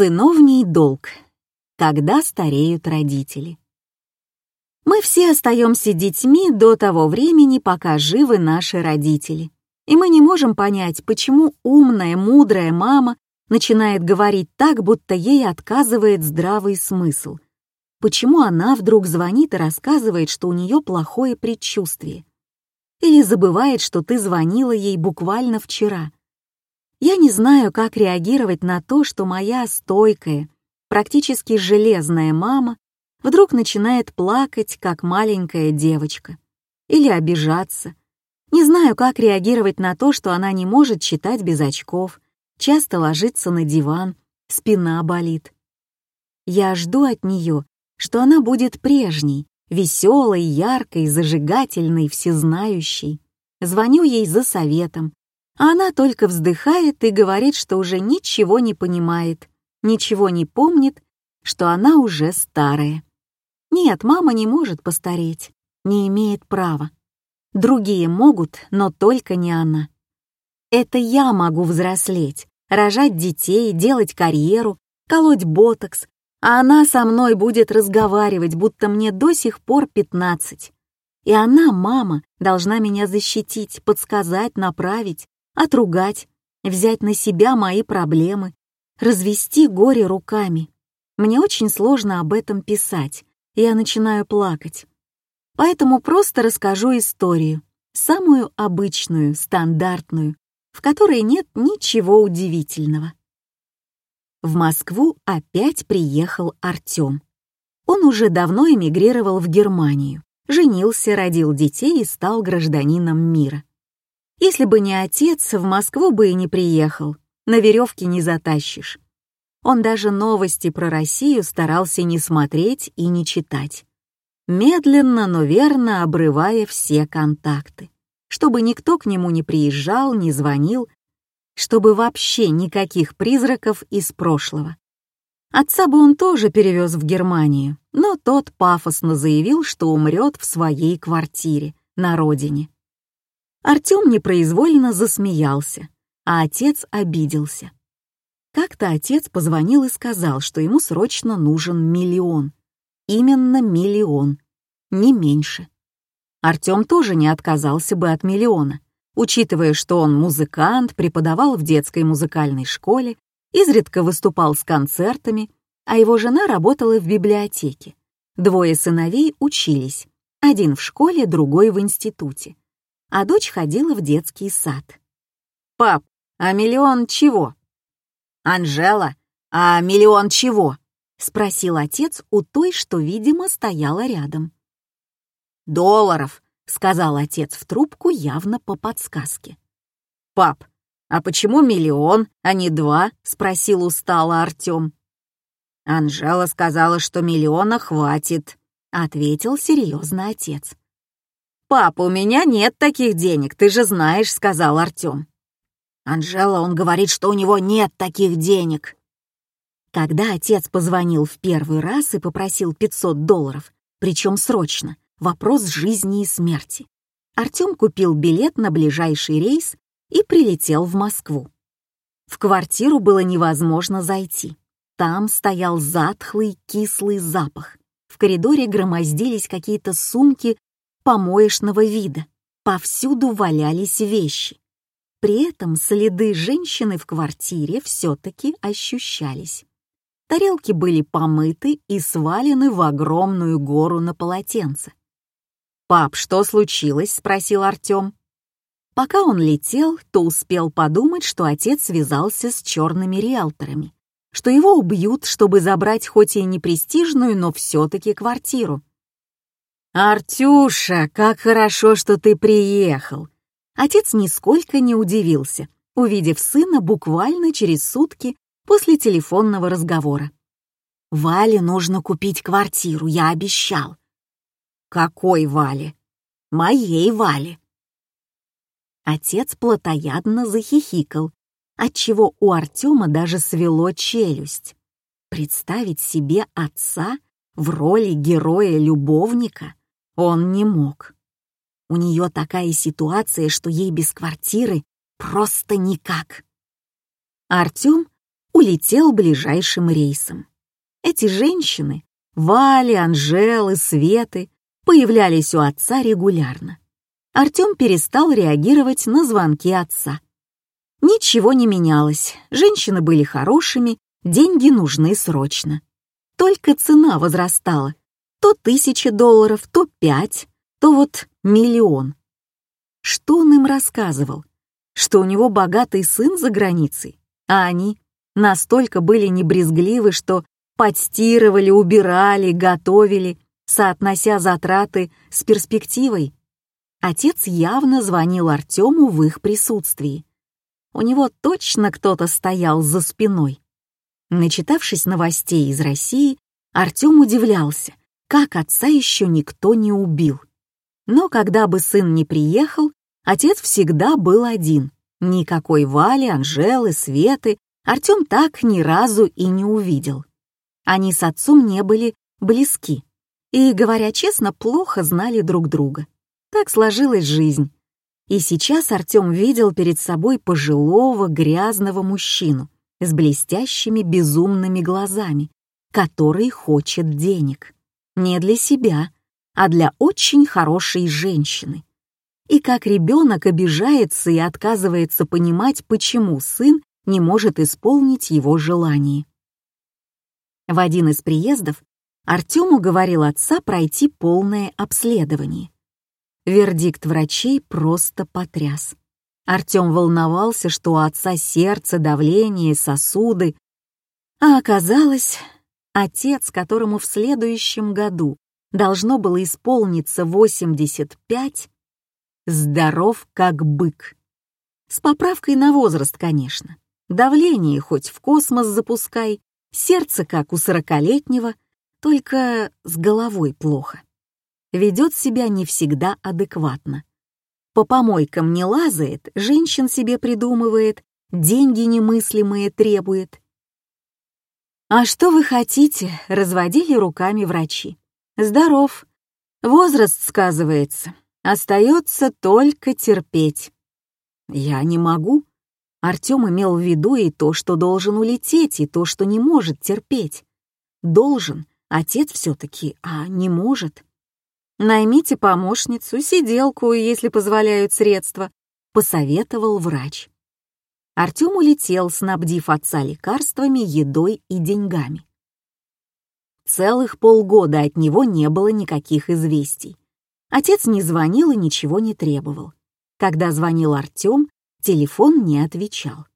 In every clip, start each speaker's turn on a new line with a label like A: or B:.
A: Сыновний долг. Когда стареют родители. Мы все остаемся детьми до того времени, пока живы наши родители. И мы не можем понять, почему умная, мудрая мама начинает говорить так, будто ей отказывает здравый смысл. Почему она вдруг звонит и рассказывает, что у нее плохое предчувствие. Или забывает, что ты звонила ей буквально вчера. Я не знаю, как реагировать на то, что моя стойкая, практически железная мама вдруг начинает плакать, как маленькая девочка. Или обижаться. Не знаю, как реагировать на то, что она не может читать без очков, часто ложится на диван, спина болит. Я жду от нее, что она будет прежней, веселой, яркой, зажигательной, всезнающей. Звоню ей за советом, а она только вздыхает и говорит, что уже ничего не понимает, ничего не помнит, что она уже старая. Нет, мама не может постареть, не имеет права. Другие могут, но только не она. Это я могу взрослеть, рожать детей, делать карьеру, колоть ботокс, а она со мной будет разговаривать, будто мне до сих пор пятнадцать. И она, мама, должна меня защитить, подсказать, направить, отругать, взять на себя мои проблемы, развести горе руками. Мне очень сложно об этом писать, я начинаю плакать. Поэтому просто расскажу историю, самую обычную, стандартную, в которой нет ничего удивительного. В Москву опять приехал Артём. Он уже давно эмигрировал в Германию, женился, родил детей и стал гражданином мира. Если бы не отец, в Москву бы и не приехал, на веревке не затащишь. Он даже новости про Россию старался не смотреть и не читать. Медленно, но верно обрывая все контакты чтобы никто к нему не приезжал, не звонил, чтобы вообще никаких призраков из прошлого. Отца бы он тоже перевез в Германию, но тот пафосно заявил, что умрет в своей квартире, на родине. Артем непроизвольно засмеялся, а отец обиделся. Как-то отец позвонил и сказал, что ему срочно нужен миллион. Именно миллион, не меньше. Артём тоже не отказался бы от миллиона, учитывая, что он музыкант, преподавал в детской музыкальной школе, изредка выступал с концертами, а его жена работала в библиотеке. Двое сыновей учились, один в школе, другой в институте, а дочь ходила в детский сад. «Пап, а миллион чего?» «Анжела, а миллион чего?» — спросил отец у той, что, видимо, стояла рядом долларов», — сказал отец в трубку явно по подсказке. «Пап, а почему миллион, а не два?» — спросил устало Артем. «Анжела сказала, что миллиона хватит», — ответил серьезно отец. «Пап, у меня нет таких денег, ты же знаешь», — сказал Артем. «Анжела, он говорит, что у него нет таких денег». Когда отец позвонил в первый раз и попросил 500 долларов, причем срочно, вопрос жизни и смерти. Артём купил билет на ближайший рейс и прилетел в Москву. В квартиру было невозможно зайти. Там стоял затхлый кислый запах. В коридоре громоздились какие-то сумки помоечного вида. Повсюду валялись вещи. При этом следы женщины в квартире все-таки ощущались. Тарелки были помыты и свалены в огромную гору на полотенце. «Пап, что случилось?» — спросил Артём. Пока он летел, то успел подумать, что отец связался с черными риэлторами, что его убьют, чтобы забрать хоть и не престижную, но все-таки квартиру. «Артюша, как хорошо, что ты приехал!» Отец нисколько не удивился, увидев сына буквально через сутки после телефонного разговора. «Вале нужно купить квартиру, я обещал. «Какой Вали?» «Моей Вали». Отец плотоядно захихикал, отчего у Артема даже свело челюсть. Представить себе отца в роли героя-любовника он не мог. У нее такая ситуация, что ей без квартиры просто никак. Артем улетел ближайшим рейсом. Эти женщины, Вали, Анжелы, Светы, появлялись у отца регулярно. Артем перестал реагировать на звонки отца. Ничего не менялось, женщины были хорошими, деньги нужны срочно. Только цена возрастала. То тысяча долларов, то пять, то вот миллион. Что он им рассказывал? Что у него богатый сын за границей, а они настолько были небрезгливы, что подстирывали, убирали, готовили, соотнося затраты с перспективой. Отец явно звонил Артему в их присутствии. У него точно кто-то стоял за спиной. Начитавшись новостей из России, Артем удивлялся, как отца еще никто не убил. Но когда бы сын не приехал, отец всегда был один. Никакой Вали, Анжелы, Светы Артем так ни разу и не увидел. Они с отцом не были близки и, говоря честно, плохо знали друг друга. Так сложилась жизнь. И сейчас Артем видел перед собой пожилого, грязного мужчину с блестящими безумными глазами, который хочет денег. Не для себя, а для очень хорошей женщины. И как ребенок обижается и отказывается понимать, почему сын не может исполнить его желание. В один из приездов Артем уговорил отца пройти полное обследование. Вердикт врачей просто потряс. Артем волновался, что у отца сердце, давление, сосуды. А оказалось, отец, которому в следующем году должно было исполниться 85, здоров как бык. С поправкой на возраст, конечно. Давление хоть в космос запускай, сердце как у сорокалетнего, только с головой плохо ведет себя не всегда адекватно. По помойкам не лазает, женщин себе придумывает, деньги немыслимые требует. «А что вы хотите?» — разводили руками врачи. «Здоров. Возраст сказывается. Остается только терпеть». «Я не могу». Артем имел в виду и то, что должен улететь, и то, что не может терпеть. Должен, отец все-таки, а не может. Наймите помощницу, сиделку, если позволяют средства, посоветовал врач. Артем улетел, снабдив отца лекарствами, едой и деньгами. Целых полгода от него не было никаких известий. Отец не звонил и ничего не требовал. Когда звонил Артем, телефон не отвечал.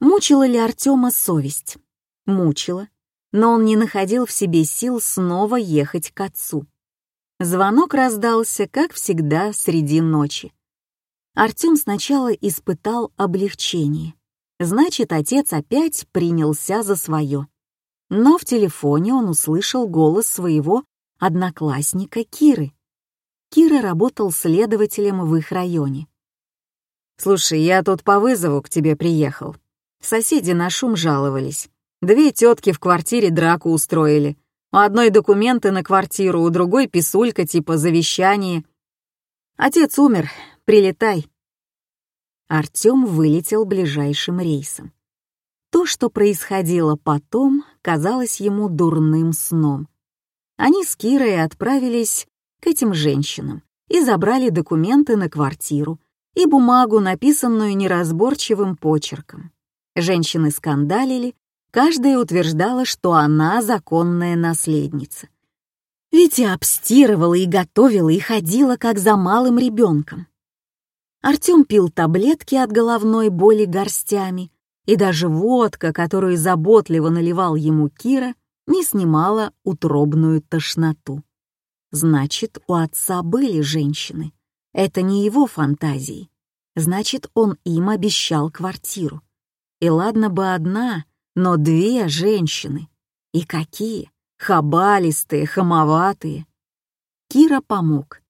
A: Мучила ли Артема совесть? Мучила, но он не находил в себе сил снова ехать к отцу. Звонок раздался, как всегда, среди ночи. Артем сначала испытал облегчение. Значит, отец опять принялся за свое. Но в телефоне он услышал голос своего одноклассника Киры. Кира работал следователем в их районе. «Слушай, я тут по вызову к тебе приехал. Соседи на шум жаловались. Две тетки в квартире драку устроили. У одной документы на квартиру, у другой писулька типа завещание. Отец умер, прилетай. Артём вылетел ближайшим рейсом. То, что происходило потом, казалось ему дурным сном. Они с Кирой отправились к этим женщинам и забрали документы на квартиру и бумагу, написанную неразборчивым почерком. Женщины скандалили, Каждая утверждала, что она законная наследница. И обстирывала, и готовила, и ходила, как за малым ребенком. Артем пил таблетки от головной боли горстями, и даже водка, которую заботливо наливал ему Кира, не снимала утробную тошноту. Значит, у отца были женщины. Это не его фантазии. Значит, он им обещал квартиру. И ладно бы одна, но две женщины. И какие! Хабалистые, хамоватые. Кира помог.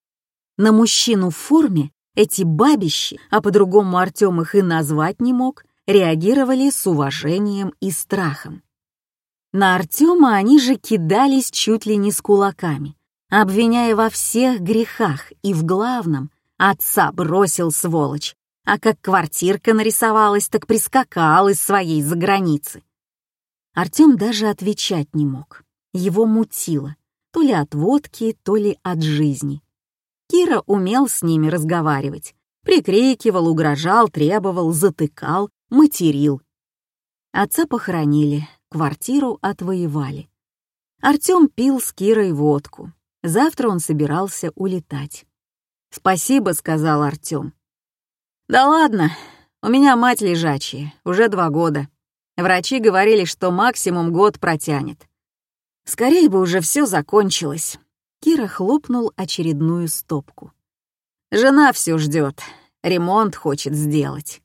A: На мужчину в форме эти бабищи, а по-другому Артем их и назвать не мог, реагировали с уважением и страхом. На Артема они же кидались чуть ли не с кулаками, обвиняя во всех грехах и в главном отца бросил сволочь, а как квартирка нарисовалась, так прискакал из своей заграницы. Артём даже отвечать не мог. Его мутило, то ли от водки, то ли от жизни. Кира умел с ними разговаривать. Прикрикивал, угрожал, требовал, затыкал, материл. Отца похоронили, квартиру отвоевали. Артём пил с Кирой водку. Завтра он собирался улетать. «Спасибо», — сказал Артём. «Да ладно, у меня мать лежачая, уже два года. Врачи говорили, что максимум год протянет. Скорее бы уже все закончилось». Кира хлопнул очередную стопку. «Жена все ждет, ремонт хочет сделать».